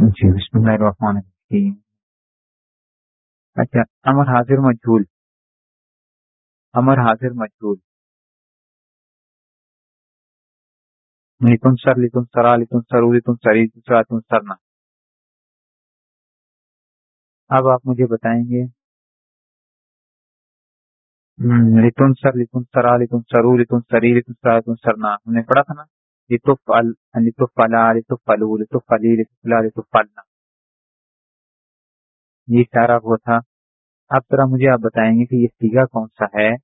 جی بسم اللہ الرحمن الرحیم۔ اچھا امر حاضر مجھول۔ امر حاضر مجھول۔ لتن سر لتن سرا لتن سرو لتن سری دوسرا لتن سرنا اب آپ مجھے بتائیں گے۔ لتن سر لتن سرا لتن سرو لتن سری لتن سرا لتن سرنا ہم نے پڑھا تھا نا؟ لتو فل لتو فلا لتو فلو یہ سارا وہ تھا۔ اب ذرا مجھے آپ بتائیں گے کہ یہ سیگا کون سا ہے؟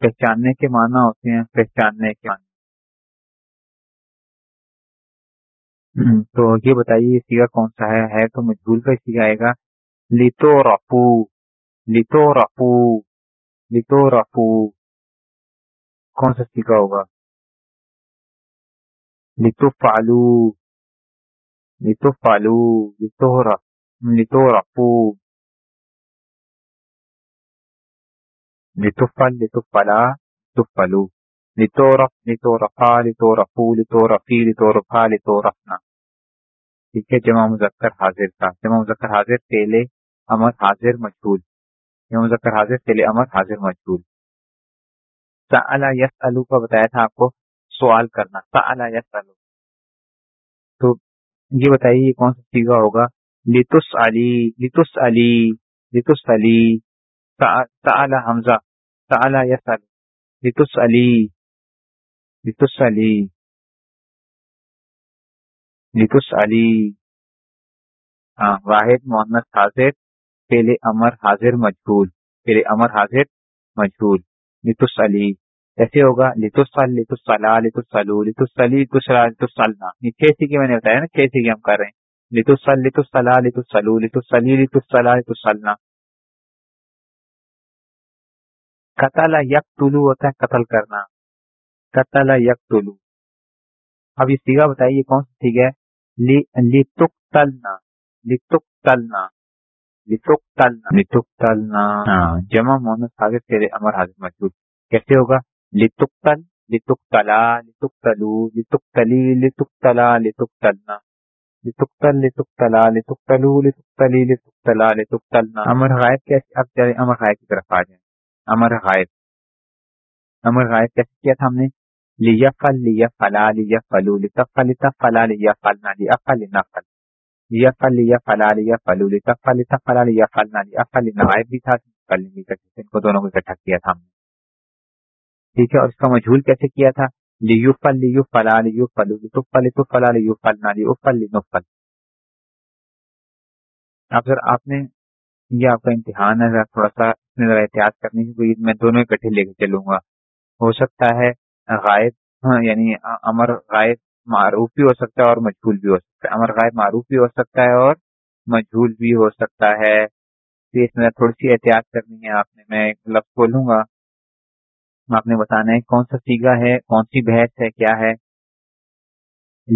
پہچاننے کے معنی ہوتے ہیں، پہچاننے کے معنی۔ تو یہ بتائیے یہ سیگا کون سا ہے؟ ہے تو مجبور کا سیگا آئے گا۔ لیتو رفو۔ لیتو رفو رفو کون سا سیگا ہوگا لیتو فالو لیتو فالو لیتو لیتو رفو لتفل لتفلا لتفلو لتورف لتورفا لتورفو لتورفی لتورفا لتورفنا ٹھیک ہے جمع مذکر حاضر کا جمع مذکر حاضر تیلے امر حاضر مجھول جمع مذکر حاضر تیلے امر حاضر مجھول۔ سألا یسألو کا بتایا تھا آپ کو سوال کرنا۔ سألا یسألو تو یہ بتائیے، یہ کون سا سیگا ہوگا؟ لتس علی لتس علی لتس علی سألا حمزہ تعالی یسأل لتسألی لتسألی لتسألی ہاں واحد، محمد، حاضر۔ پہلے امر حاضر مجبور پہلے امر حاضر مجبور لتسألی ایسے ہوگا لتسأل لتسألا لتسألو لتسألی لتسألا لتسألنا یہ چھ سیکھے میں نے بتایا نا چھ سیکھے ہم کر رہے ہیں لتسأل لتسألا لتسألو لتسألی لتسألا لتسألنا قتل یک طلو ہوتا ہے قتل کرنا قتل یک طلو اب یہ سیگا بتائیے کون سی سیگا ہے لتک تلنا لتک تلنا لتک تلنا لتک تلنا جمع حاضر تیرے امر حاضر موجود کیسے ہوگا لتک تل لتک تلا لتک تلو لتک تلی لتک تلا لتک تلنا لتک تل لتک تلا لتک تلو لتک تلی لتک تلا لتک تلنا امر غائب کیسے اب چلے امر غائب کی طرف آ جائیں امر غائب امر غائب کیسے کیا تھا ہم نے لیا فل لیا فلا لیا فلو لتا فلتا فلا لیا فلنا لیا فل نفل لیا فل لیا فلا لیا فلو لتا فلتا فلا لیا فلنا لیا بھی تھا ان کو دونوں کو اکٹھا کیا تھا ہم نے ٹھیک ہے، اور اس کا مجھول کیسے کیا تھا؟ لیو فل لیو فلا لیو فلو لتو فل تو فلا لیو فلنا لیو فل اب سر، آپ نے یہ آپ کا امتحان ہے، تھوڑا سا اس میں ذرا احتیاط کرنی کی میں دونوں اکٹھے لے کے چلوں گا۔ ہو سکتا ہے غائب ہاں، یعنی امر غائب معروف بھی ہو سکتا ہے اور مجھول بھی ہو سکتا ہے۔ امر غائب معروف بھی ہو سکتا ہے اور مجھول بھی ہو سکتا ہے۔ اس میں تھوڑی سی احتیاط کرنی ہے آپ نے، میں ایک لفظ بولوں گا۔ آپ نے بتانا ہے کون سا سیگا ہے، کون سی بحث ہے، کیا ہے؟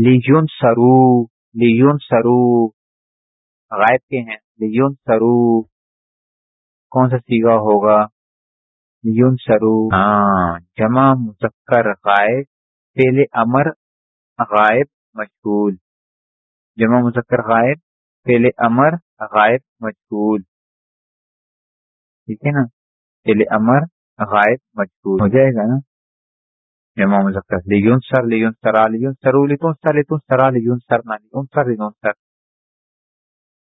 لیجون سرو لیجون سرو۔ غائب کے ہیں۔ لیجون سرو۔ کون سا سیگا ہوگا؟ یون سرو۔ ہاں جمع مذکر غائب۔ پہلے امر غائب مشغول جمع مذکر غائب پہلے امر غائب مشغول ٹھیک ہے نا؟ پہلے امر غائب مشغول ہو جائے گا نا؟ جمع مذکر. لیون سر، لیون سرا لیون سرو لیتون سر، لیتون سرا لیون سر نہ لیون سر لیون سر.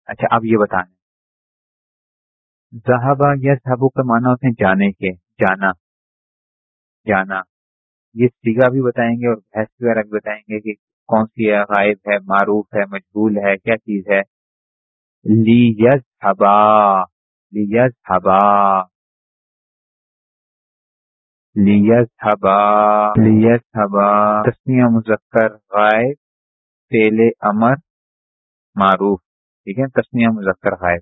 اچھا اب یہ بتانے زہبا یا صحابوں کا معنی ہوتے ہیں جانے کے، جانا. جانا. یہ سیگا بھی بتائیں گے اور بحث وغیرہ بھی بتائیں گے کہ کون سی ہے، غائب ہے، معروف ہے مجبول ہے، کیا چیز ہے؟ لی یز ہبا لی یز ہبا لیز ہبا لیز ہبا تسمیہ مذکر، غائب تیل امر، معروف، ٹھیک ہے؟ تسمیہ مذکر، غائب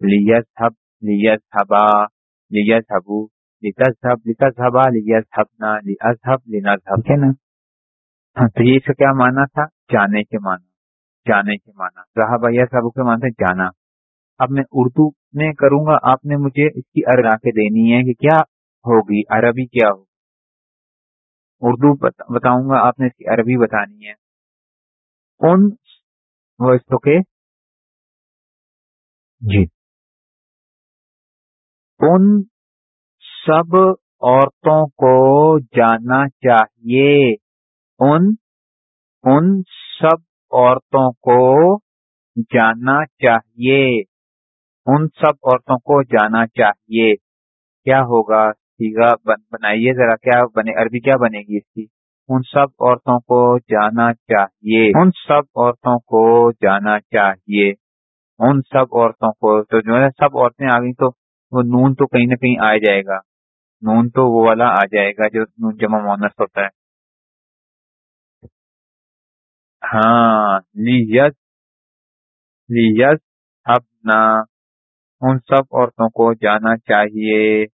لیز ہب لیز ہبا لیز ہبو لتذهب لتذهبا ليذهبنا لأذهب لنذهب ہے نا۔ ہاں تو یہ اس کا کیا معنی تھا؟ جانے کے معنی۔ جانے کے معنی۔ صحابہ یا صاحب کے معنی جانا۔ اب میں اردو میں کروں گا آپ نے مجھے اس کی ارگا کے دینی ہے کہ کیا ہوگی؟ عربی کیا ہوگی؟ اردو بتاؤں گا آپ نے اس کی عربی بتانی ہے۔ ان اوکے جی۔ ان سب عورتوں کو جاننا چاہیے۔ ان ان سب عورتوں کو جاننا چاہیے۔ ان سب عورتوں کو جانا چاہیے۔ کیا ہوگا؟ سیگا بنائیے ذرا۔ کیا بنے؟ عربی کیا بنے گی اس کی؟ ان سب عورتوں کو جانا چاہیے۔ ان سب عورتوں کو جانا چاہیے۔ ان سب عورتوں کو تو جو ہے، سب عورتیں آ گئی تو وہ نون تو کہیں نہ کہیں آ جائے گا۔ نون تو وہ والا آ جائے گا جو نون جمع مونس ہوتا ہے۔ ہاں لیس لیس اپنا ان سب عورتوں کو جانا چاہیے۔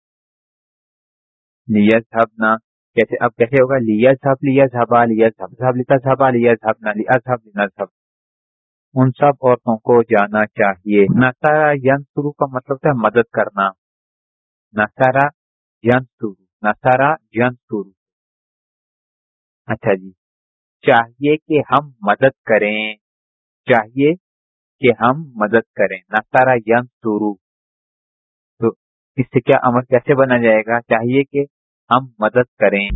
لیس اپنا، کیسے، اب کیسے ہوگا؟ لیا سب لیا سبا لیا سب سب لکھا سبا لیا سب نہ لیا سب لینا سب ان سب عورتوں کو جانا چاہیے۔ نسارا ینسرو کا مطلب ہے مدد کرنا۔ نسارا ینسرو نسارا ینسرو اچھا جی چاہیے کہ ہم مدد کریں، چاہیے کہ ہم مدد کریں۔ نسارا ین سورو تو اس سے کیا امر کیسے بنا جائے گا؟ چاہیے کہ ہم مدد کریں۔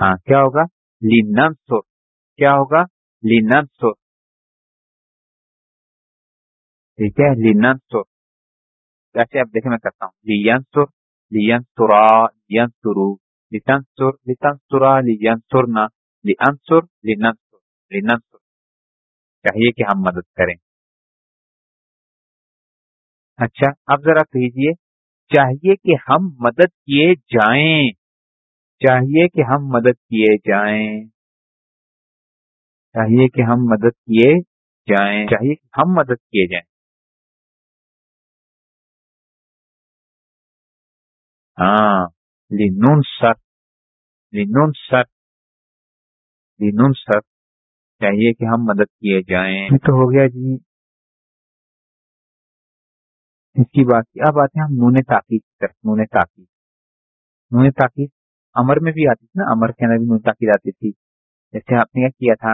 ہاں کیا ہوگا؟ لینن سور کیا ہوگا؟ لینن سور ٹھیک ہے؟ لینن سور آپ دیکھیں میں کرتا ہوں۔ لین سور لین سورا لین سرو لتن سور لتن سورا لن چاہیے کہ ہم مدد کریں۔ اچھا اب ذرا کہیے چاہیے کہ ہم مدد کیے جائیں۔ چاہیے کہ ہم مدد کیے جائیں۔ چاہیے کہ ہم مدد کیے جائیں۔ چاہیے کہ ہم مدد کیے جائیں۔ ہاں لنون سر لنون سر لنون سر چاہیے کہ ہم مدد کیے جائیں۔ تو ہو گیا جی۔ اس کی بات کی اب آتے ہیں ہم نون تاکید کی طرف، نون تاکید۔ نون تاکید امر میں بھی آتی تھی نا، امر کے اندر بھی نون تاکید آتی تھی۔ جیسے آپ نے کیا کیا تھا،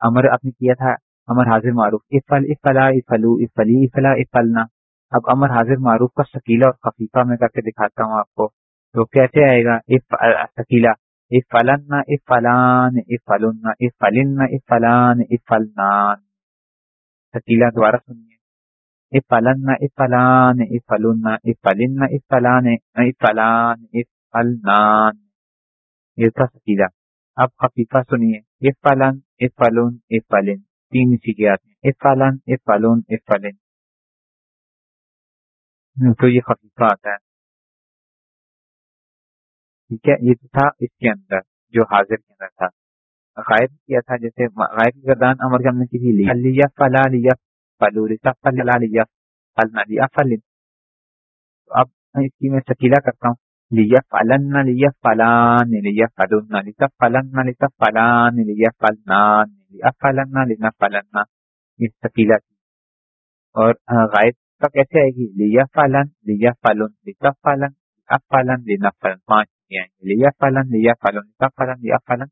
امر آپ نے کیا تھا، امر حاضر معروف، افل، افلا، افلو، افلی، افلا، افلنا۔ اب امر حاضر معروف کا شکیلا اور خفیفہ میں کر کے دکھاتا ہوں آپ کو۔ تو کیسے آئے گا؟ شکیلا افلن افلان افلن افلن افلان، افلنان۔ شکیلا دوبارہ سنیے۔ افلن افلان افلن افلن افلان افلان افلنان۔ یہ تھا سکیلا اب خفیفہ سنیے۔ افلن افلن افلن۔ تین سیکھے آتے ہیں افلن افلن افلن۔ تو یہ خفیفہ آتا ہے۔ ٹھیک ہے، یہ تھا اس کے اندر، جو حاضر کے اندر تھا۔ غائب کیا تھا جیسے غائب گردان امر کے ہم نے کسی لیا لیا فلا لیا فلو رسا فلنا لیا فلنا لیا فلن اب اس کی میں شکیلا کرتا ہوں۔ لیا فلن لیا فلان لیا فلن لتا فلن لتا فلان لیا فلنان لیا فلن لینا فلنا یہ شکیلا کی۔ اور غائب کا کیسے آئے گی لیا فلن لیا فلن لتا فلن فلن لینا فلن پانچ لیا فلن لیا فلن لتا فلن لیا فلن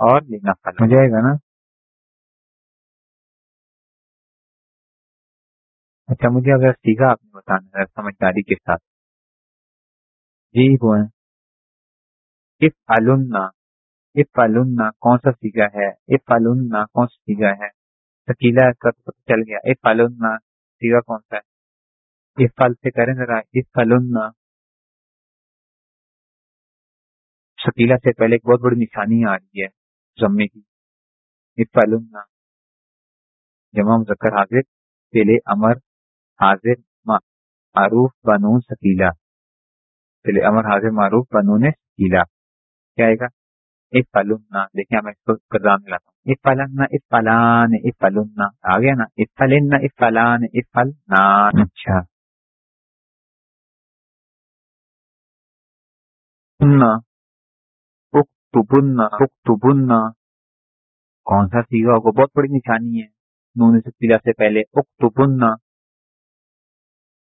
اور لینا فلن ہو جائے گا نا اچھا مجھے اگر سیکھا آپ نے بتانا ہے سمجھداری کے ساتھ جی وہ ہے اف النا اف النا کون سا سیگا ہے اف النا کون سا سیگا ہے شکیلا کا تو پتہ چل گیا اف النا سیگا کون سا ہے اف فل سے کریں ذرا اف النا شکیلا سے پہلے ایک بہت بڑی نشانی آ رہی ہے جمے کی۔ اف النا جمع مذکر حاضر پہلے امر حاضر معروف بنون سکیلا چلے امر حاضر معروف بنون سکیلا کیا آئے گا؟ ایک فلنا دیکھیں میں اس کو کردار ملاتا ہوں۔ ایک فلنا ایک فلان ایک فلنا آ گیا نا۔ ایک فلن ایک فلان ایک فلنان اچھا۔ اکتبنا اکتبنا کون سا سیگا ہوگا بہت بڑی نشانی ہے نون سکیلا سے پہلے اکتبنا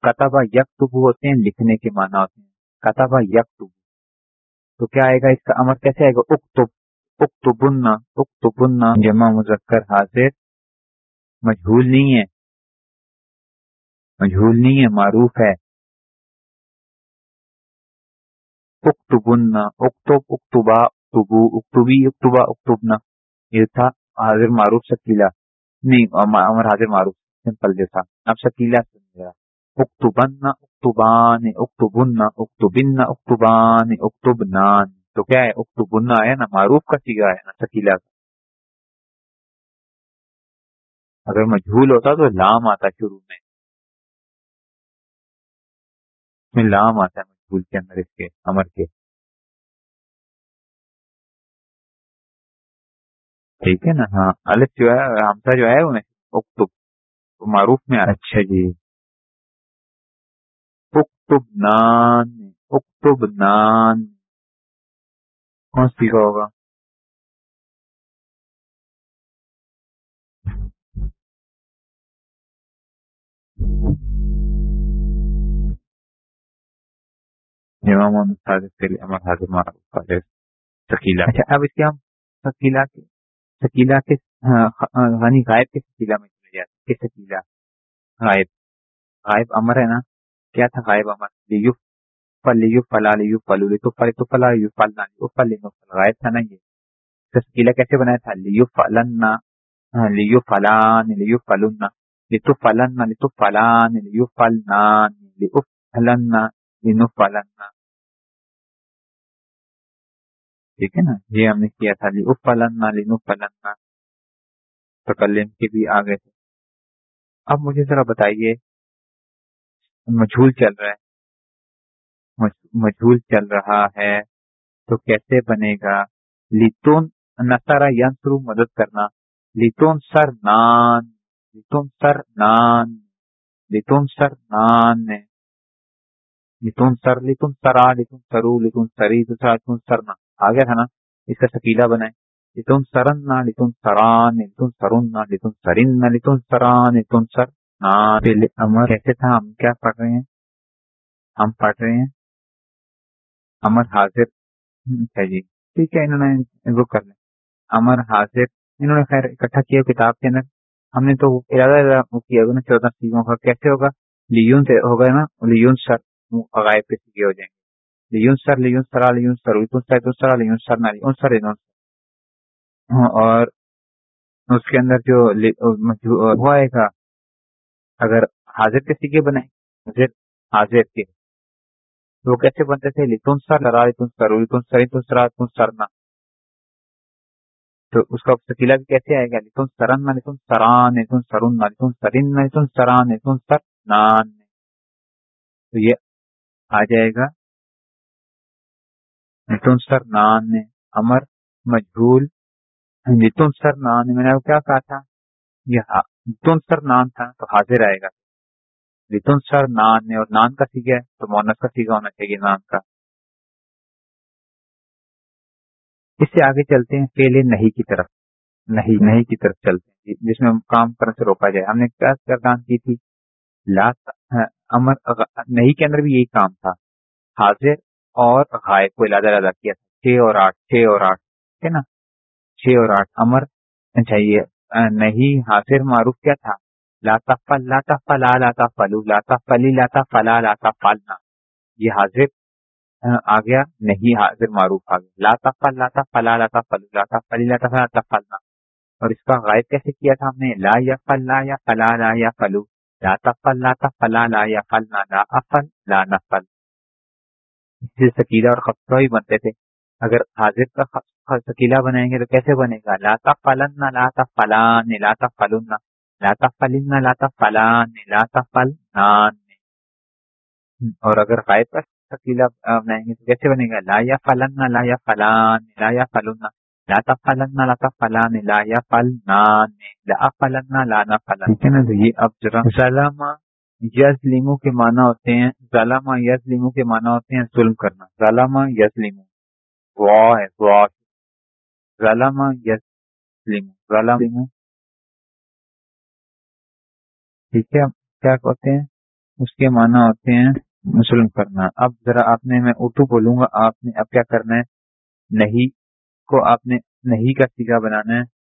کتبہ یک ہوتے ہیں لکھنے کے معنی ہوتے ہیں کتبہ یک تو کیا آئے گا اس کا امر کیسے آئے گا اکتب اکتبن اکتبن جمع مذکر حاضر مجھول نہیں ہے مجھول نہیں ہے معروف ہے اکتبن، اکتب، اکتبا، اکتبو، اکتبی، اکتبا، اکتبنا، یہ تھا حاضر معروف شکیلا نہیں امر حاضر معروف سمپل جیسا۔ اب شکیلا اکتبن، اکتبان، اکتبن اکتبن، اکتبان، اکتبنان۔ تو کیا ہے؟ اکتبن آیا نا؟ معروف کا سیگا ہے نا شکیلا اگر مجھول ہوتا تو لام آتا شروع میں لام آتا ہے۔ مجھول کے اندر اس کے امر کے۔ ٹھیک ہے نا؟ ہاں الف جو ہے ہمسا جو ہے، انہیں اکتب۔ معروف میں اچھا جی۔ اکتب نان اکتب نان۔ کون سیکھا ہوگا؟ Thank you. امام صادق کے لیے امام حاضر مارا سکیلا اچھا اب اس کے ہم شکیلا کے شکیلا کے ہاں، غنی غائب کے شکیلا میں چلے جاتے ہیں۔ شکیلا غائب غائب امر ہے نا؟ کیا تھا غائب امر؟ لیو فل لیو فلا لیو فلو لی تو فل تو فلا لیو فل نہ لیو فل لیو فل غائب تھا نا یہ۔ شکیلا کیسے بنایا تھا؟ لیو فلن ہاں، لیو فلان، لیو فلن۔ لتو فلن لتو فلان، لیو فلنان لیو فلن۔ لینو ٹھیک ہے نا؟ یہ ہم نے کیا تھا لی فلن لینو تکلم کے بھی آگے تھے۔ اب مجھے ذرا بتائیے، مجھول چل رہا ہے۔ مجھول چل رہا ہے تو کیسے بنے گا؟ لیتون نسارا ینسرو مدد کرنا۔ لیتون سر نان۔ لیتون سر نان۔ لیتون سر نان لیتون سر لیتون سرا لیتون سرو لیتون سری لیتون سرنا۔ آ گیا تھا نا، اس کا شکیلا بنائے لتون سرن نہ لتون سران لتون سرن نہ لتون سرن نہ لتون سران لتون سر۔ امر کیسے تھا ہم کیا پڑھ رہے ہیں؟ ہم پڑھ رہے ہیں۔ امر حاضر۔ اچھا جی۔ ٹھیک ہے، انہوں نے وہ کر لیں۔ امر حاضر۔ انہوں نے خیر اکٹھا کیا کتاب کے اندر۔ ہم نے تو ارادہ کیا چودہ سیگوں کا۔ کیسے ہوگا؟ لیون سے ہوگا نا، لیون سر عغائب کے سیگے ہو جائیں گے۔ لیون سر، لیون سرا، لیون سر لیون سر لیون سر نہ، لیون سر، لیون ہاں، اور اس کے اندر جو ہوا گا اگر حاضر کے سیگے بنائے حاضر حاضر کے۔ وہ کیسے بنتے تھے؟ لتن سر، لرا لتن سر لتن سر لتن سرا لتن سرنا تو اس کا شکیلا بھی کیسے آئے گا؟ لتن سرن نہ لتن سران لتن سرن نہ لتن سرن نہ لتن سران لتن سر نان تو یہ آ جائے گا۔ لتن سر نان امر، مجھول۔ تن سر نان میں نے کیا کہا تھا؟ یہ تن سر نان تھا تو حاضر آئے گا۔ لتن سر نان اور نان کا سیکھا ہے تو مونس کا سیکھا ہونا چاہیے نان کا۔ اس سے آگے چلتے ہیں پہلے نہیں کی طرف۔ نہیں نہیں کی طرف چلتے ہیں۔ جس میں کام کرنے سے روکا جائے۔ ہم نے کیا کردان کی تھی؟ لاس امر نہیں کے اندر بھی یہی کام تھا حاضر اور غائب کو لادا لادا کیا تھا چھ اور آٹھ چھ اور آٹھ ہے نا چھ اور آٹھ امر چاہیے نہیں حاضر معروف کیا تھا لاتا فل لاتا فلا لاتا فلو لاتا فلی لاتا فلا لاتا فالنا یہ حاضر آ گیا نہیں حاضر معروف آ گیا لاتا فل لاتا فلا لاتا فلو لاتا فلی لاتا لاتا فلنا اور اس کا غائب کیسے کیا تھا ہم نے لا یا فل لا یا فلا لا یا فلو لاتا فل لاتا فلا لا یا فلنا لا افل لا نفل اس سے سکیلا اور خبر ہی بنتے تھے۔ اگر حاضر کا شکیلا بنائیں گے تو کیسے بنے گا؟ لاتا فلن لاتا فلان لاتا فلن لاتا فلن لاتا فلان لاتا فل اور اگر غائب کا شکیلا بنائیں گے تو کیسے بنے گا؟ لا یا فلن لا یا فلان لا یا فلن لاتا فلن لاتا فلان لا یا فل نان لا فلن لانا فلن ٹھیک ہے نا تو یہ اب ذرا ظالمہ یزلیمو کے معنی ہوتے ہیں ظالمہ یزلیمو کے معنی ہوتے ہیں ظلم کرنا. ظالمہ یزلیمو ہے ظلم یسلم ظلم. ٹھیک ہے کیا کہتے ہیں؟ اس کے معنی ہوتے ہیں ظلم کرنا. اب ذرا آپ نے میں اردو بولوں گا آپ نے اب کیا کرنا ہے؟ نہیں کو آپ نے نہیں کا سیگا بنانا ہے۔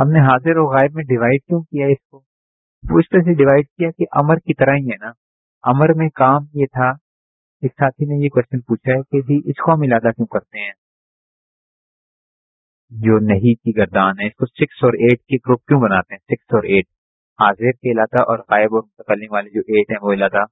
ہم نے حاضر و غائب میں ڈیوائڈ کیوں کیا اس کو؟ وہ اس طرح سے ڈیوائڈ کیا کہ امر کی طرح ہی ہے نا۔ امر میں کام یہ تھا، ایک ساتھی نے یہ کوشچن پوچھا ہے کہ جی اس کو ہم الادا کیوں کرتے ہیں؟ جو نہیں کی گردان ہے، اس کو سکس اور ایٹ کی گروپ کیوں بناتے ہیں؟ سکس اور ایٹ حاضر کے علاقہ اور غائب اور متکلم والے جو ایٹ ہیں وہ علاقہ۔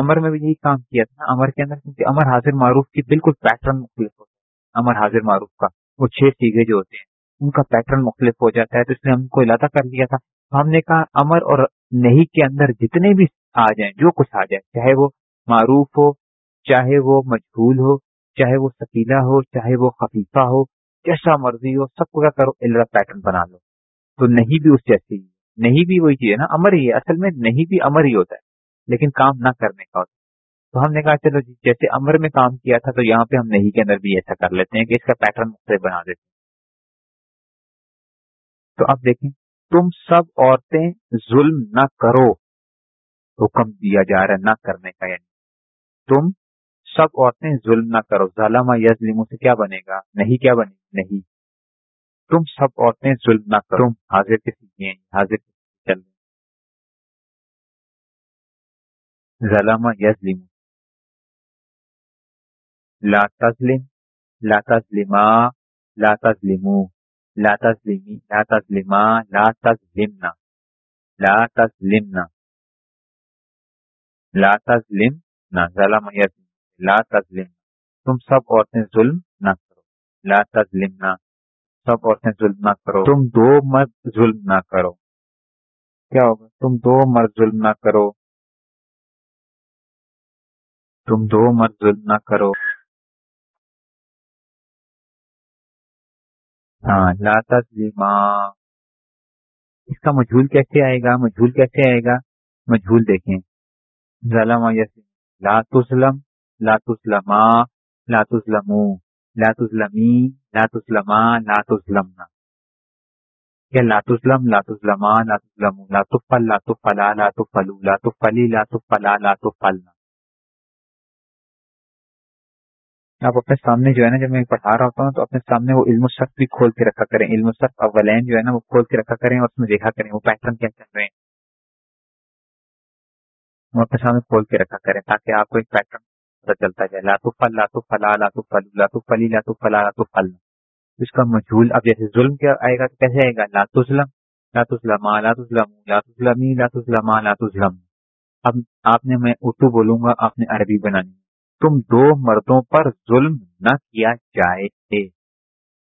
امر میں بھی یہی کام کیا تھا امر کے اندر، کیونکہ امر حاضر معروف کی بالکل پیٹرن مختلف ہوتا ہے۔ امر حاضر معروف کا، وہ چھ سیگے جو ہوتے ہیں، ان کا پیٹرن مختلف ہو جاتا ہے، تو اس نے ہم کو علاقہ کر لیا تھا۔ ہم نے کہا امر اور نہیں کے اندر جتنے بھی آ جائیں، جو کچھ آ جائے چاہے وہ معروف ہو، چاہے وہ مجبول ہو، چاہے وہ سکیلا ہو، چاہے وہ خفیفہ ہو، جیسا مرضی ہو، سب کو کیا کرو اللہ پیٹرن بنا لو۔ تو نہیں بھی اس جیسی، نہیں بھی وہی چیز ہے نا امر ہی ہے۔ اصل میں نہیں بھی امر ہی ہوتا ہے۔ لیکن کام نہ کرنے کا ہوتا۔ تو ہم نے کہا، چلو جی جیسے امر میں کام کیا تھا، تو یہاں پہ ہم نہیں کے اندر بھی ایسا کر لیتے ہیں کہ اس کا پیٹرن مختلف بنا دیتے ہیں۔ تو اب دیکھیں، تم سب عورتیں ظلم نہ کرو، حکم دیا جا رہا ہے نہ کرنے کا یعنی تم سب عورتیں ظلم نہ کرو۔ ظالمہ یزلموں سے کیا بنے گا؟ نہیں، کیا بنے گا؟ نہیں۔ تم سب عورتیں ظلم نہ کرو۔ حاضر کسی حاضر ظلم یزلم لا تظلم، لا تظلما لا تظلمو لا تظلمی لا تظلما لا تظلمنا لا تظلمنا. لا تظلمنا، ظلم یزلم لا تظلم. تم سب عورتیں ظلم نہ کرو. لا تظلمنا، سب عورتیں ظلم نہ کرو. تم دو مرد ظلم نہ کرو. کیا ہوگا؟ تم دو مرد ظلم نہ کرو. تم دو مرد ظلم نہ کرو۔ ہاں لا تظلما۔ اس کا مجھول کیسے آئے گا؟ مجھول کیسے آئے گا؟ مجھول دیکھیں۔ ظلم لا تظلم، لا تسلما لا تسلمو لا تسلمی لا تسلما لا تسلمنا کیا لا تسلم لا تسلما لا تسلمو لا تفل، لا تفلا، لا تفلو۔ لا تفلی، لا تفلا، لا تفلنا۔ آپ اپنے سامنے جو ہے نا جب میں پڑھا رہا ہوتا ہوں تو اپنے سامنے وہ علم الصف بھی کھول کے رکھا کریں، علم الصف اولین جو ہے نا وہ کھول کے رکھا کریں اور اس میں دیکھا کریں وہ پیٹرن کیا چل رہے ہیں۔ وہ اپنے سامنے کھول کے رکھا کریں تاکہ آپ کو ایک پیٹرن پتہ چلتا جائے۔ لاتو فل لاتو فلا لاتو فل لاتو فلی لاتو فلا لاتو فل اس کا مجھول اب جیسے ظلم کیا آئے گا تو کیسے آئے گا؟ لاتو ظلم لاتو ظلم لاتو ظلم لاتو ظلمی لاتو ظلم لاتو ظلم اب آپ نے میں اردو بولوں گا، آپ نے عربی بنانی۔ تم دو مردوں پر ظلم نہ کیا جائے۔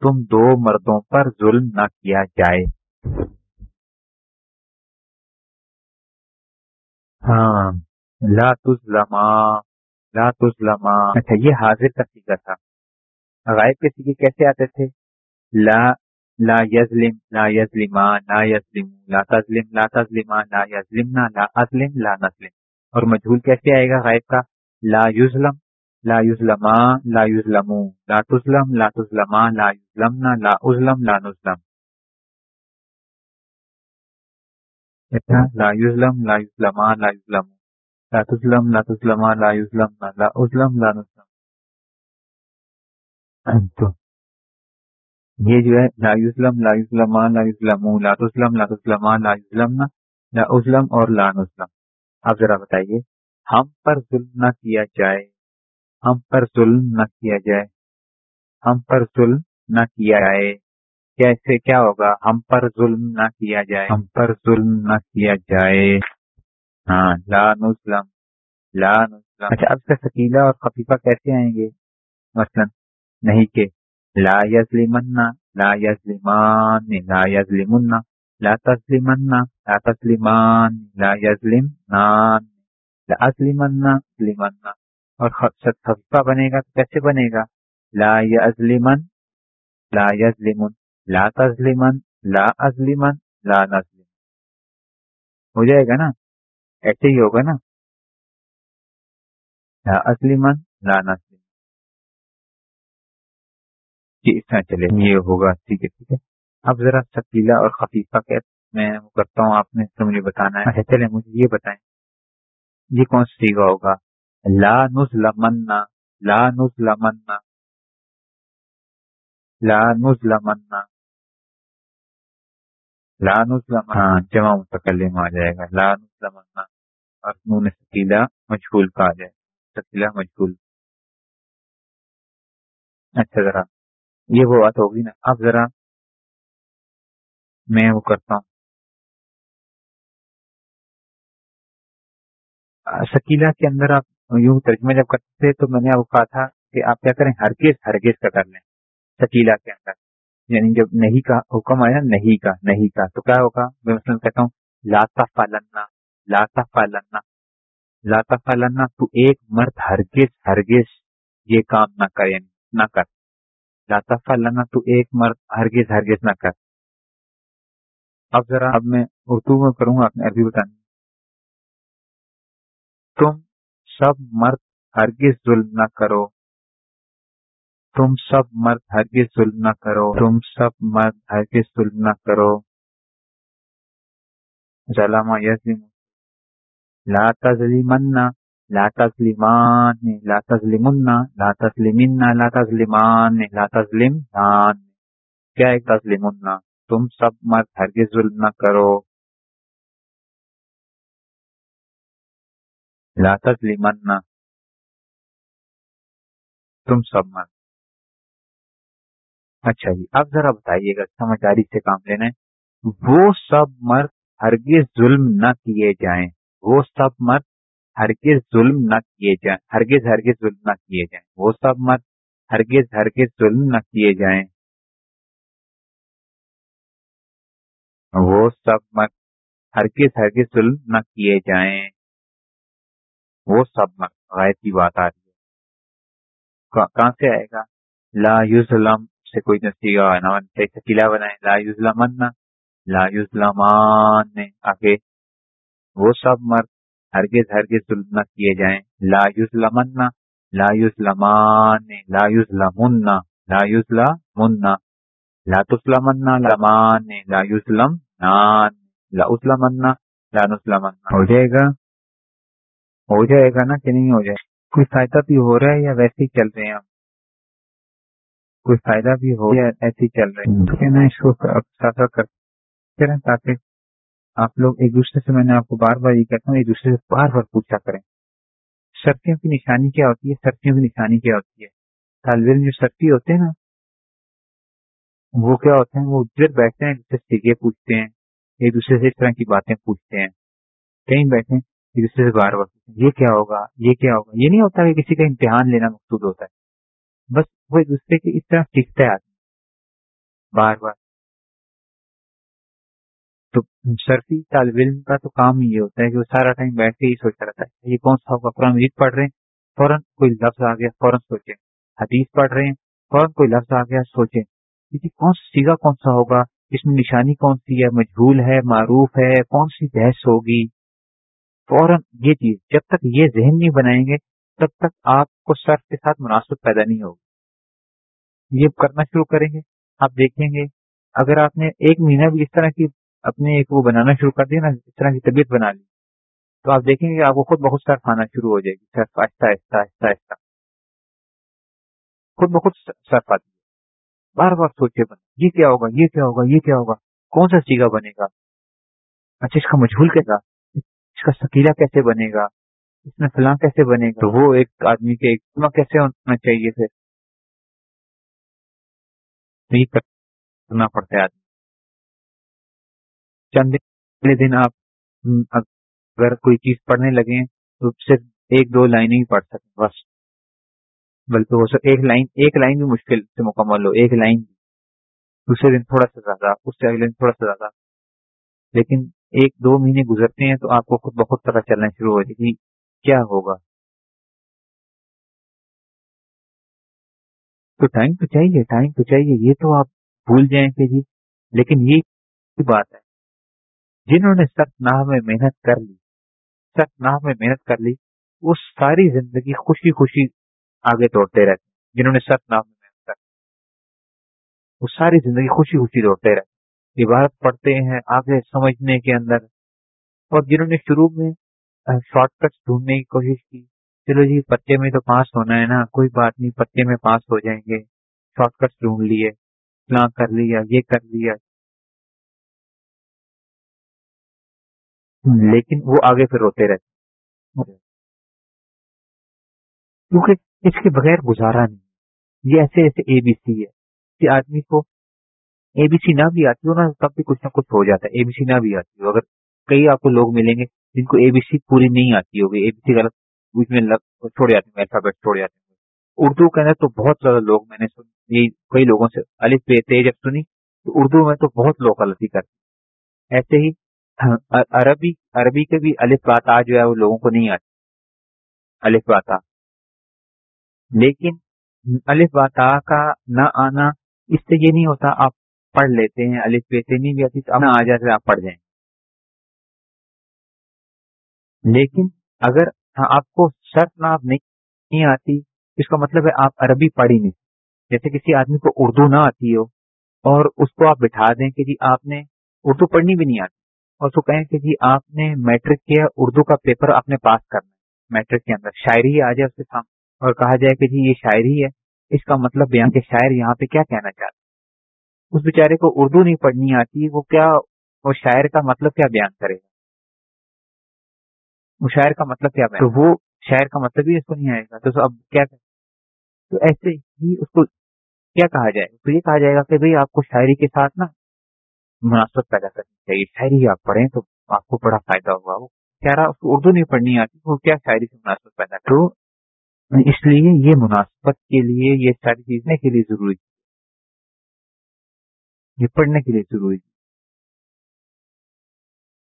تم دو مردوں پر ظلم نہ کیا جائے۔ ہاں۔ لا تظلما۔ لا اچھا یہ حاضر کا سیکھا تھا۔ غائب کے سیکھے کیسے آتے تھے؟ لا لا یزلم لا یزلما لا یزلم لا تزلم لا تزلما لا یزلمنا لا ازلم لا نسلم اور مجھول کیسے آئے گا غائب کا؟ لا یزلم لا یزلما لا یزلمو لا تسلم لا تسلما لا یزلمنا لا ازلم لا نسلم اچھا لا یزلم لا یزلما لا یزلمو لا تسلم لا تسلم لا يسلم لا اسلم لا نسلم تو یہ جو ہے، لا يسلم لا يسلم لا يسلم لا تسلم لا تسلم لا يسلم لا اسلم اور لا نسلم اب ذرا بتائیے ہم پر ظلم نہ کیا جائے۔ ہم پر ظلم نہ کیا جائے۔ ہم پر ظلم نہ کیا جائے۔ کیسے کیا ہوگا؟ ہم پر ظلم نہ کیا جائے۔ ہم پر ظلم نہ کیا جائے۔ ہاں لا نسلم لا نسلم اچھا اب سے سکیلا اور خفیفہ کیسے آئیں گے؟ مثلا نہیں کہ لا یزلیمن لا یزلیمان لا یزلیمن لا تسلیمن لا تسلیمان لا یزلم نان لا اور خفیفہ بنے گا تو کیسے بنے گا؟ لا یزلیمن لا یزلیمن لا تسلیمن لا ازلیمن لا نسلم ہو جائے گا نا؟ ایسے ہی ہوگا نا؟ اصلی من لانا جی اس طرح چلے۔ یہ ہوگا، ٹھیک ہے ٹھیک ہے۔ اب ذرا شکیلا اور خفیفہ میں وہ کرتا ہوں، آپ نے تو مجھے بتانا ہے۔ اچھا، چلے، مجھے یہ بتائیں۔ یہ کون سی سیگا ہوگا؟ لا نزلمنا لا نزلمنا لا نزلمنا لا نزلمنا ہاں جمع متکلم آ جائے گا. لا نزلمنا اور نون سکیلا مجھول کا آ جائے سکیلا مجھول اچھا ذرا. یہ وہ بات ہوگی نا. اب ذرا میں وہ کرتا ہوں. شکیلا کے اندر آپ یوں ترجمہ جب کرتے تھے تو میں نے آپ کو کہا تھا کہ آپ کیا کریں ہرگیز ہرگیز کا کر لیں شکیلا کے اندر۔ یعنی جب نہیں کا حکم آیا نہیں کا نہیں کا تو کیا ہوگا؟ میں مثلاً کہتا ہوں لاتا فالنا لاتا فالنا لاتا فالنا تو ایک مرد ہرگز ہرگز یہ کام نہ کر یعنی نہ کر۔ لاتا فالنا تو ایک مرد ہرگز ہرگز نہ کر۔ اب ذرا اب میں اردو میں کروں گا اپنے عربی بتانے تم سب مرد ہرگز ظلم نہ کرو۔ تم سب مرد ہرگز ظلم نہ کرو۔ تم سب مرد ہرگز ظلم نہ کرو۔ علامہ یزلم لا تظلمن، لا تظلمان، لا تظلمن لا تظلمن، لا تظلمان لا تظلمان کیا ایک تظلمن؟ تم سب مرد ہرگز ظلم نہ کرو۔ لا تظلمن. تم سب مرد اچھا جی اب ذرا بتائیے گا، سمجھداری سے کام لینا ہے۔ وہ سب مرد ہرگز ظلم نہ کیے جائیں۔ وہ سب مرد ہرگز ظلم نہ کیے جائیں۔ ہرگز ہرگز ظلم نہ کیے جائیں۔ وہ سب مرد ہرگز ہرگز ظلم نہ کیے جائیں۔ وہ سب مرد ہرگز ہرگز ظلم نہ کیے جائیں۔ وہ سب مرد غائب کی بات آ رہی ہے۔ کہاں سے آئے گا؟ لا یوزلم سے کوئی نسیگا شکیلا بنائے لا یوزلمن لا یوزلمان آگے۔ وہ سب مرد ہرگز ہرگز ظلم نہ کیے جائیں۔ لا یوزلمن لا یوزلمان لا یوزلمن لا یوزلمن لا تسلمن لمان لا یوزلم نان لا اسلمن لا نسلمن ہو جائے گا۔ ہو جائے گا نا کہ نہیں ہو جائے کوئی فائدہ بھی ہو رہا ہے یا ویسے ہی چل رہے ہیں ہم؟ کوئی فائدہ بھی ہو یا ایسے ہی چل رہے ہیں؟ نا اس کو ساتھ کرتے رہیں تاکہ آپ لوگ ایک دوسرے سے میں نے آپ کو بار بار یہ کہتا ہوں ایک دوسرے سے بار بار پوچھا کریں۔ سردیوں کی نشانی کیا ہوتی ہے؟ سردیوں کی نشانی کیا ہوتی ہے؟ طالب علم جو سردی ہوتے ہیں نا وہ کیا ہوتے ہیں؟ وہ ادھر بیٹھتے ہیں جیسے سیگے پوچھتے ہیں ایک دوسرے سے اس طرح کی باتیں پوچھتے ہیں۔ کہیں بیٹھے ایک دوسرے سے بار بار یہ کیا ہوگا؟ یہ کیا ہوگا؟ یہ نہیں ہوتا کہ کسی کا امتحان لینا مقصود ہوتا ہے۔ بس وہ ایک دوسرے کی اس طرح سیکھتا ہے آدمی بار بار۔ تو سرفی طالب علم کا تو کام یہ ہوتا ہے کہ وہ سارا ٹائم بیٹھ کے ہی سوچتا رہتا ہے یہ کون سا ہوگا؟ قرآن مجید پڑھ رہے ہیں، فوراً کوئی لفظ آ گیا، فوراً سوچے حدیث پڑھ رہے ہیں، فوراً کوئی لفظ آ گیا سوچے کون سا سیگا کون سا ہوگا؟ اس میں نشانی کون سی ہے؟ مجھول ہے، معروف ہے، کون سی بحث ہوگی؟ فوراً یہ چیز، جب تک یہ ذہن نہیں بنائیں گے، تب تک آپ کو سرف کے ساتھ مناسب پیدا نہیں ہوگی یہ کرنا شروع کریں گے، آپ دیکھیں گے۔ اگر آپ نے ایک مہینہ بھی اس طرح کی اپنے ایک وہ بنانا شروع کر دیا نا، اس طرح کی طبیعت بنا لی، تو آپ دیکھیں گے آپ کو خود بخود سرف آنا شروع ہو جائے گی سرف آہستہ آہستہ آہستہ آہستہ۔ خود بخود سرف آتی ہے۔ بار بار سوچے بنا یہ کیا ہوگا، یہ کیا ہوگا، یہ کیا ہوگا، کون سا سیگا بنے گا؟ اچھا اس کا مجھول کیا تھا؟ اس کا سکیلا کیسے بنے گا؟ اس میں فلاں کیسے بنے گا؟ تو وہ ایک آدمی کے کیسے ہونا چاہیے پھر؟ کرنا پڑتا ہے آدمی۔ چند دن آپ اگر کوئی چیز پڑھنے لگے تو صرف ایک دو لائن ہی پڑھ سکیں، بس۔ بلکہ وہ سب ایک لائن ایک لائن بھی مشکل سے مکمل ہو، ایک لائن دوسرے دن تھوڑا سا زیادہ، اس سے اگلے دن تھوڑا سا زیادہ۔ لیکن ایک دو مہینے گزرتے ہیں تو آپ کو خود بخود پتہ چلنا شروع ہو جائے گی کیا ہوگا۔ تو ٹائم تو چاہیے ٹائم تو چاہیے۔ یہ تو آپ بھول جائیں کہ جی لیکن یہ بات ہے۔ جنہوں نے سخت ناہ میں محنت کر لی، سخت ناہ میں محنت کر لی، وہ ساری زندگی خوشی خوشی آگے دوڑتے رہتے جنہوں نے سخت ناہ میں محنت کر لی، وہ ساری زندگی خوشی خوشی دوڑتے رہتے عبارت پڑھتے ہیں آگے سمجھنے کے اندر۔ اور جنہوں نے شروع میں شارٹ کٹ ڈھونڈنے کی کوشش کی، چلو جی پتے میں تو پاس ہونا ہے نا، کوئی بات نہیں، پتے میں پاس ہو جائیں گے۔ شارٹ کٹ ڈھونڈ لیے، فلاں کر لیا، یہ کر لیا۔ لیکن وہ آگے پھر روتے رہتے۔ کیونکہ اس کے بغیر گزارا نہیں۔ یہ ایسے ایسے اے بی سی ہے کہ آدمی کو اے بی سی نہ بھی آتی ہو نا، تب بھی کچھ نہ کچھ ہو جاتا ہے۔ اے بی سی نہ بھی آتی ہو۔ اگر کئی آپ کو لوگ ملیں گے جن کو اے بی سی پوری نہیں آتی ہوگی اے بی سی غلط بیچ میں چھوڑ جاتے ہیں، الفابیٹ چھوڑ جاتے ہیں۔ اردو کے اندر تو بہت زیادہ لوگ میں نے کئی لوگوں سے الف پہ جب سنی تو اردو میں تو بہت لوگ غلطی کرتے ایسے ہی، عربی عربی کے بھی الف باتا جو ہے وہ لوگوں کو نہیں آتی۔ الف باتا۔ لیکن الف باتا کا نہ آنا اس سے یہ نہیں ہوتا، آپ پڑھ لیتے ہیں، الف پیتے نہیں بھی آتی تو آ جاتے آپ پڑھ جائیں۔ لیکن اگر آپ کو شرط ناب نہیں آتی، اس کا مطلب ہے آپ عربی پڑھی نہیں جیسے کسی آدمی کو اردو نہ آتی ہو اور اس کو آپ بٹھا دیں کہ جی آپ نے اردو پڑھنی بھی نہیں آتی، اور اس کو کہیں کہ جی آپ نے میٹرک کیا اردو کا پیپر آپ نے پاس کرنا ہے، میٹرک کے اندر شاعری آ جائے اس کے سامنے اور کہا جائے کہ جی یہ شاعری ہے، اس کا مطلب یہاں کے شاعر یہاں پہ کیا کہنا چاہتے اس بیچارے کو اردو نہیں پڑھنی آتی وہ کیا وہ شاعر کا مطلب کیا بیان کرے گا؟ وہ شاعر کا مطلب کیا تو وہ شاعر کا مطلب ہی اس کو نہیں آئے گا۔ تو اب کیا تو ایسے ہی اس کو کیا کہا جائے؟ تو یہ کہا جائے گا کہ بھئی آپ کو شاعری کے ساتھ نا مناسب پیدا کرنی چاہیے۔ شاعری آپ پڑھیں تو آپ کو بڑا فائدہ ہوگا۔ وہ کہہ رہا اس کو اردو نہیں پڑھنی آتی وہ کیا شاعری سے مناسب پیدا کرو اس لیے یہ مناسبت کے لیے یہ ساری چیزیں کے لیے ضروری یہ پڑھنے کے لیے ضروری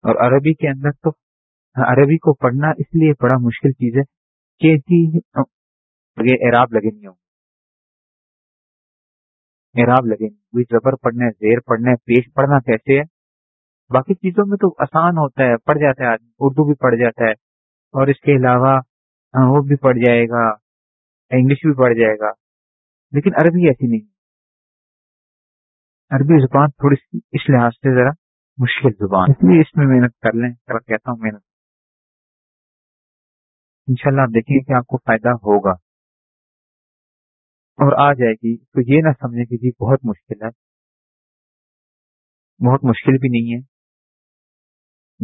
اور عربی کے اندر تو عربی کو پڑھنا اس لیے بڑا مشکل چیز ہے کہ جی اعراب لگے نہیں ہوں اعراب لگے نہیں زبر پڑھنا زیر پڑھنا پیش پڑھنا کیسے ہے؟ باقی چیزوں میں تو آسان ہوتا ہے، پڑھ جاتا ہے آدمی، اردو بھی پڑھ جاتا ہے۔ اور اس کے علاوہ، وہ بھی پڑھ جائے گا، انگلش بھی پڑھ جائے گا۔ لیکن عربی ایسی نہیں عربی زبان تھوڑی سی اس لحاظ سے ذرا مشکل زبان اس لیے اس میں محنت کر لیں۔ کہتا ہوں محنت۔ انشاءاللہ آپ دیکھیں کہ آپ کو فائدہ ہوگا۔ اور آ جائے گی۔ تو یہ نہ سمجھے کہ جی بہت مشکل ہے۔ بہت مشکل بھی نہیں ہے۔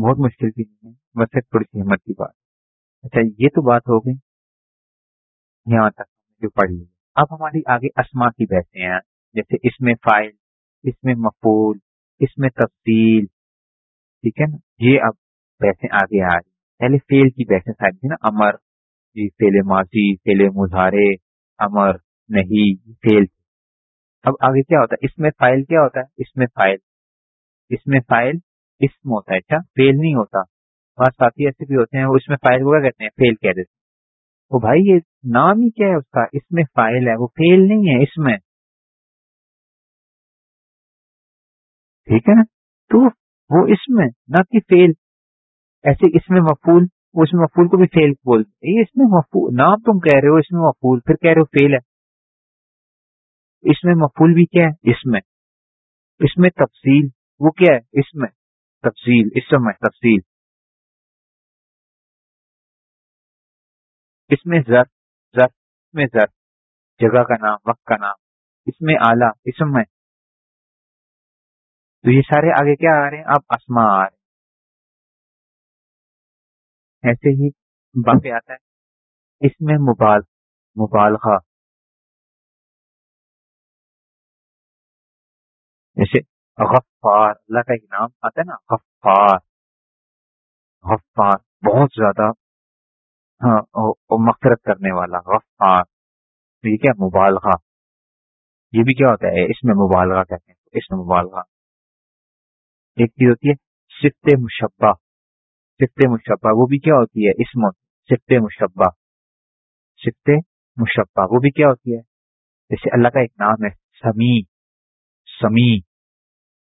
بہت مشکل بھی نہیں ہے۔ بس ایک تھوڑی سی ہمت کی بات۔ اچھا یہ تو بات ہو گئی۔ یہاں تک جو پڑھ لی اب ہماری آگے اسما کی بحثیں ہیں۔ جیسے اس میں فائل۔ اس میں مفول اس میں تفصیل، ٹھیک ہے نا؟ یہ اب بحثیں آگے آ رہی پہلے فیل کی بحثیں شاید تھی نا، امر جی فیل ماضی فیل مظاہرے، امر نہیں فیل اب آگے کیا ہوتا ہے؟ اس میں فائل کیا ہوتا ہے؟ اس میں فائل۔ اس میں فائل اسم ہوتا ہے اچھا؟ فیل نہیں ہوتا۔ بہت ساتھی ایسے بھی ہوتے ہیں، وہ اس میں فائل کو کیا کہتے ہیں؟ فیل کہہ دیتے وہ بھائی، یہ نام ہی کیا ہے اس کا؟ اس میں فائل ہے، وہ فیل نہیں ہے، اس میں۔ ٹھیک ہے نا تو وہ اس میں نہ کہ فیل ایسے اس میں مفول اس میں مفول کو بھی فیل بولتے اس میں مفول نام تم کہہ رہے ہو اس میں مفول پھر کہہ رہے ہو فیل ہے اس میں مفول بھی کیا ہے اس میں اس میں تفصیل وہ کیا ہے اس میں تفصیل اس میں تفصیل اس میں زر زر میں زر جگہ کا نام وقت کا نام اس میں آلہ اسم میں تو یہ سارے آگے کیا آ رہے ہیں؟ آپ اسما آ رہے ہیں ایسے ہی باقی آتا ہے۔ اس میں مبال، مبالغہ۔ جیسے غفار، اللہ کا ایک نام آتا ہے نا، غفار۔ غفار، بہت زیادہ ہاں مغفرت کرنے والا، غفار۔ یہ کیا مبالغہ؟ یہ بھی کیا ہوتا ہے؟ اس میں مبالغہ کہتے ہیں۔ اس میں مبالغہ۔ ایک چیز ہوتی ہے، صفت مشبہ۔ صفت مشبہ، وہ بھی کیا ہوتی ہے؟ اسم۔ صفت مشبہ۔ صفت مشبہ، وہ بھی کیا ہوتی ہے؟ جیسے اللہ کا ایک نام ہے، سمی۔ سمی۔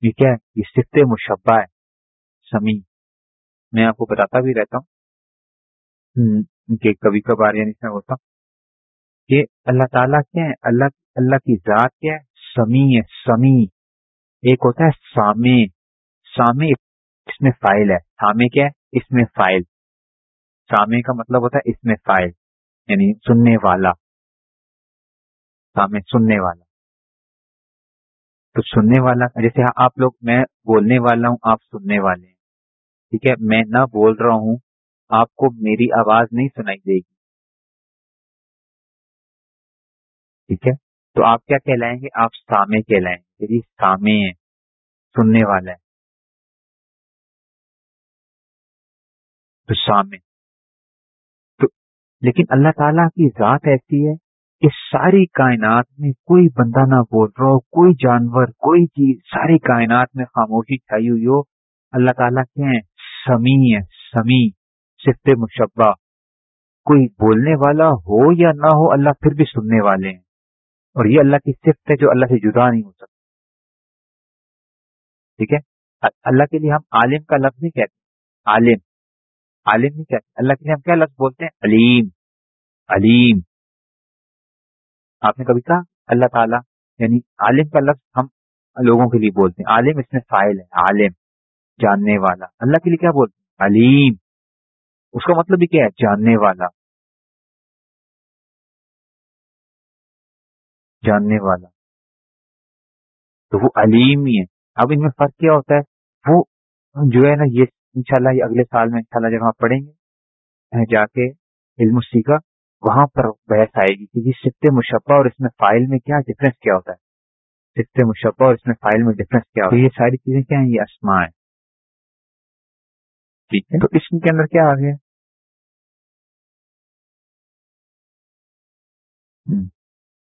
یہ کیا ہے؟ یہ صفت مشبہ ہے۔ سمی۔ میں آپ کو بتاتا بھی رہتا ہوں۔ کہ کبھی کبھار یعنی میں ہوتا ہوں، کہ اللہ تعالیٰ کیا ہے؟ اللہ اللہ کی ذات کیا ہے؟ سمی ہے، سمی۔ ایک ہوتا ہے سامے سامے اس میں فائل ہے۔ سامے کیا ہے؟ اس میں فائل۔ سامے کا مطلب ہوتا ہے اس میں فائل یعنی سننے والا۔ سامے سننے والا۔ تو سننے والا، جیسے ہاں آپ لوگ، میں بولنے والا ہوں، آپ سننے والے ہیں۔ ٹھیک ہے؟ میں نہ بول رہا ہوں، آپ کو میری آواز نہیں سنائی دے گی۔ ٹھیک ہے؟ تو آپ کیا کہلائیں گے؟ آپ سامے کہلائیں گے۔ یعنی سامے ہیں، سننے والا ہے۔ تو تو لیکن اللہ تعالیٰ کی ذات ایسی ہے اس ساری کائنات میں کوئی بندہ نہ بول رہا ہو، کوئی جانور، کوئی چیز، ساری کائنات میں خاموشی چھائی ہوئی ہو۔ اللہ تعالیٰ کے ہیں سمی ہے صفت مشبہ۔ کوئی بولنے والا ہو یا نہ ہو، اللہ پھر بھی سننے والے ہیں۔ اور یہ اللہ کی صفت ہے جو اللہ سے جدا نہیں ہو سکتا۔ ٹھیک ہے؟ اللہ کے لیے ہم عالم کا لفظ نہیں کہتے۔ عالم۔ عالم نہیں کہتے، اللہ کے لیے ہم کیا لفظ بولتے ہیں؟ علیم علیم۔ آپ نے کبھی کہا؟ اللہ تعالیٰ یعنی عالم کا لفظ ہم لوگوں کے لیے بولتے ہیں۔ عالم اس میں فائل ہے، عالم، جاننے والا۔ اللہ کے لیے کیا بولتے ہیں؟ علیم۔ اس کا مطلب بھی کیا ہے؟ جاننے والا۔ جاننے والا۔ تو وہ علیم ہی ہے۔ اب ان میں فرق کیا ہوتا ہے؟ وہ جو ہے نا، یہ انشاءاللہ یہ اگلے سال میں انشاءاللہ جب ہم پڑھیں گے یعنی جا کے علم سیکھا، وہاں پر بحث آئے گی کہ جی سفت مشبہ اور اس میں فائل میں کیا ڈفرینس کیا ہوتا ہے؟ سفت مشبہ اور اس میں فائل میں ڈفرینس کیا ہوتا ہے؟ یہ ساری چیزیں کیا ہیں؟ یہ اسما ہے ٹھیک ہے، تو اسم کے اندر کیا آ گیا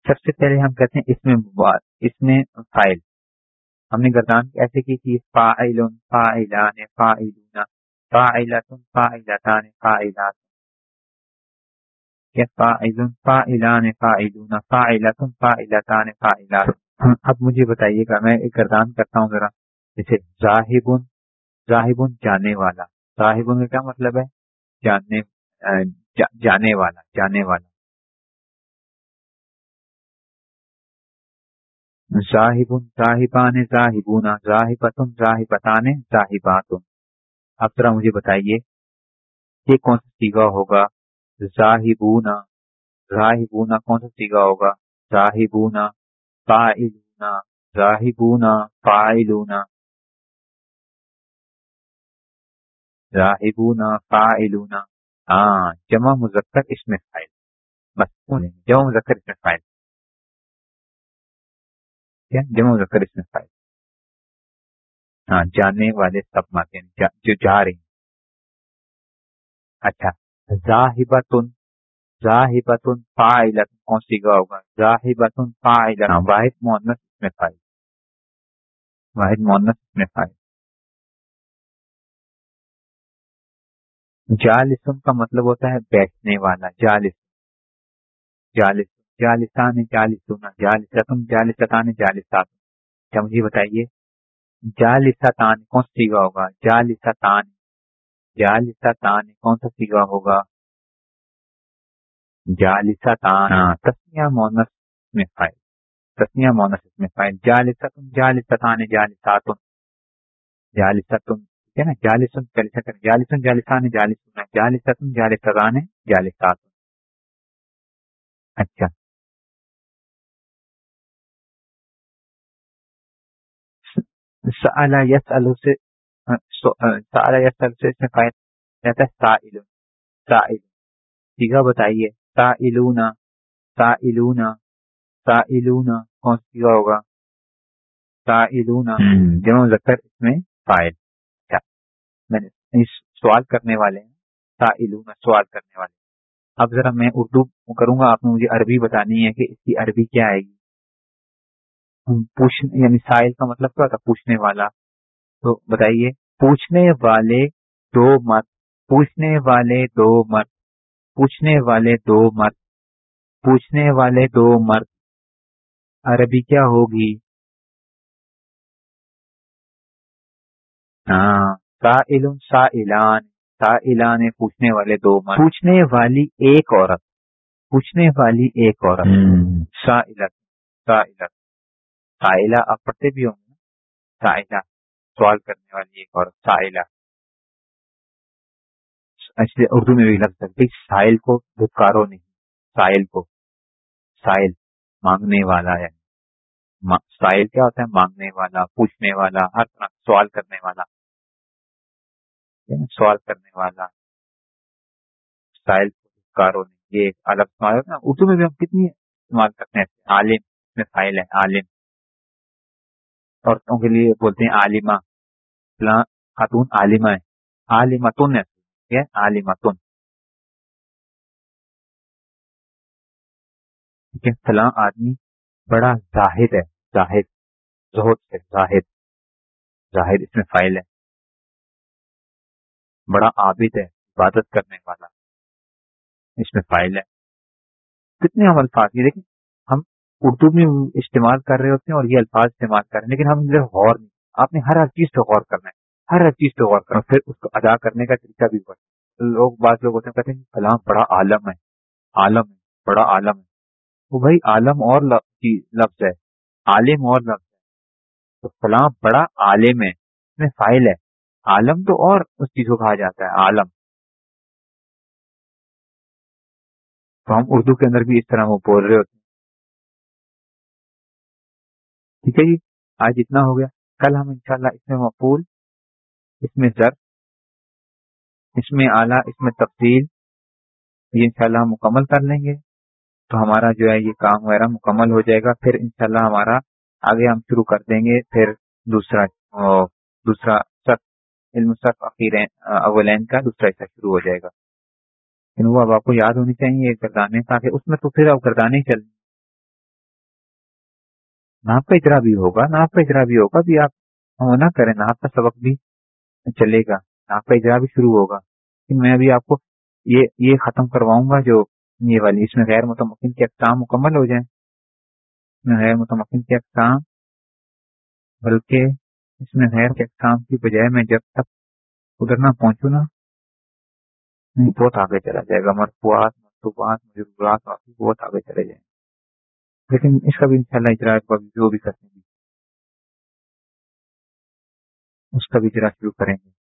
سب سے پہلے ہم کہتے ہیں اس میں اس میں فائل۔ ہم نے گردان ایسے کی تھی فائل فائلان فائلون فائلۃ فائلتان فائلات اب مجھے بتائیے گا، میں ایک گردان کرتا ہوں ذرا۔ جیسے ظاہبن ظاہبن جانے والا۔ ظاہبن کا کیا مطلب ہے؟ جاننے جانے والا جانے والا۔ ظاہبن ظاہبان ظاہبونا ظاہبتن ظاہبتان ظاہبات۔ اب ذرا مجھے بتائیے یہ کون سا سیگا ہوگا؟ ظاہبونا ظاہبونا کون سا سیگا ہوگا؟ ظاہبونا فائلونا ظاہبونا فائلونا ظاہبونا فائلونا ہاں جمع مذکر اس میں فائل بس، جمع مذکر اس میں فائل کیا جمع مذکر اس میں فائل ہاں جانے والے سب ماتے ہیں جو جا رہے ہیں۔ اچھا ظاہبتن ظاہبتن فائلت کون سی گا ہوگا؟ ظاہبتن فائلت ہاں، واحد مونس اس میں فائل واحد مونس اس میں فائل جالسن کا مطلب ہوتا ہے بیٹھنے والا، جالس۔ جالس۔ جالسان جالسون جالستن جالستان جالسات۔ کیا مجھے بتائیے؟ جالستان کون سی گا ہوگا؟ جالستان جالسا تان کون سا سیگا ہوگا؟ جالسا تان ہاں، تسیا مونس میں فائل۔ تسیا مونس میں فائل۔ جالسا تم جالسا تان جالسا تم جالسا تم ٹھیک ہے نا؟ جالسن جالسا جالسن جالسان جالسن جالسا تم جالسا جالسا اچھا۔ سألا يسأل سے یا سب سے اس میں فائد رہتا ہے سائل سائل سیگا بتائیے. سائلونا سائلونا سائلونا کون سیگا ہوگا؟ سائلونا جمع ذکر اس میں فائل. اچھا میں نے سوال کرنے والے ہیں. سائلونا سوال کرنے والے اب ذرا میں اردو کروں گا آپ نے مجھے عربی بتانی ہے کہ اس کی عربی کیا آئے گی. پوچھنے یعنی سائل کا مطلب کیا تھا پوچھنے والا؟ تو بتائیے پوچھنے والے دو مت پوچھنے والے دو مت پوچھنے والے دو مت پوچھنے والے دو مرد عربی کیا ہوگی؟ ہاں سا علم سا علان سا علان پوچھنے والے دو مرد پوچھنے والی ایک عورت۔ پوچھنے والی ایک عورت۔ سا علت سا علت سائلہ، آپ پڑھتے بھی ہوں گے سائلہ، سوال کرنے والی ایک اور سائلہ۔ اچھا، اردو میں بھی لگ سکتی سائل کو دھتکارو نہیں۔ سائل کو۔ سائل، مانگنے والا ہے۔ سائل کیا ہوتا ہے؟ مانگنے والا، پوچھنے والا، ہر طرح، سوال کرنے والا۔ سوال کرنے والا۔ سائل کو دھتکارو نہیں۔ یہ ایک الگ سوال ہے۔ اردو میں بھی ہم کتنی استعمال کرتے ہیں؟ عالم میں فائل ہے، عالم۔ عورتوں کے لیے بولتے ہیں عالمہ۔ خاتون عالمہ ہے۔ عالمتن ہے۔ ہے؟ عالمتن۔ ٹھیک ہے؟ فلاں آدمی بڑا زاہد ہے۔ زاہد۔ زہد سے زاہد۔ زاہد اس میں فائل ہے۔ بڑا عابد ہے۔ عبادت کرنے والا۔ اس میں فائل ہے۔ کتنے ہم الفاظ یہ دیکھیں۔ اردو میں استعمال کر رہے ہوتے ہیں اور یہ الفاظ استعمال کر رہے ہیں، لیکن ہم غور نہیں آپ نے ہر ہر چیز پہ غور کرنا ہے، ہر ہر چیز پہ غور کرنا پھر اس کو ادا کرنے کا طریقہ بھی بڑھتا لوگ بعض لوگ ہوتے ہیں، کہتے ہیں فلاں بڑا عالم ہے عالم ہے، بڑا عالم ہے۔ وہ بھائی عالم اور لفظ ہے، عالم اور لفظ ہے۔ تو فلاں بڑا عالم ہے، اس میں فائل ہے۔ عالم تو اور اس چیز کو کہا جاتا ہے، عالم۔ تو ہم اردو کے اندر بھی اس طرح وہ بول رہے ہوتے ہیں۔ ٹھیک ہے جی؟ آج اتنا ہو گیا۔ کل ہم انشاءاللہ اس میں مقبول، اس میں زر اس میں اعلیٰ، اس میں تفصیل، یہ انشاءاللہ ہم مکمل کر لیں گے۔ تو ہمارا جو ہے یہ کام وغیرہ مکمل ہو جائے گا۔ پھر انشاءاللہ ہمارا آگے ہم شروع کر دیں گے۔ پھر دوسرا دوسرا سخ علم سخ اولین کا دوسرا حصہ شروع ہو جائے گا۔ لیکن وہ اب آپ کو یاد ہونی چاہیے گردانے تاکہ اس میں تو پھر اب گردانے چل ناپ کا اجرا بھی ہوگا، ناپ کا اجرا بھی ہوگا، بھی آپ نہ کریں، ناپ کا سبق بھی چلے گا آپ کا اجرا بھی شروع ہوگا۔ میں ابھی آپ کو یہ یہ ختم کرواؤں گا جو یہ والی، اس میں غیر متمکن کے اقسام مکمل ہو جائیں۔ اس میں غیر متمکن کے اقسام، بلکہ اس میں غیر کے اقسام کی بجائے میں جب تک ادھر نہ پہنچوں نا بہت آگے چلا جائے گا۔ مرفوعات مکتوبات مجربات بہت آگے چلے جائیں۔ لیکن اس کا بھی انشاءاللہ اجرا جو بھی کرتے ہیں اس کا بھی اجرا شروع کریں گے۔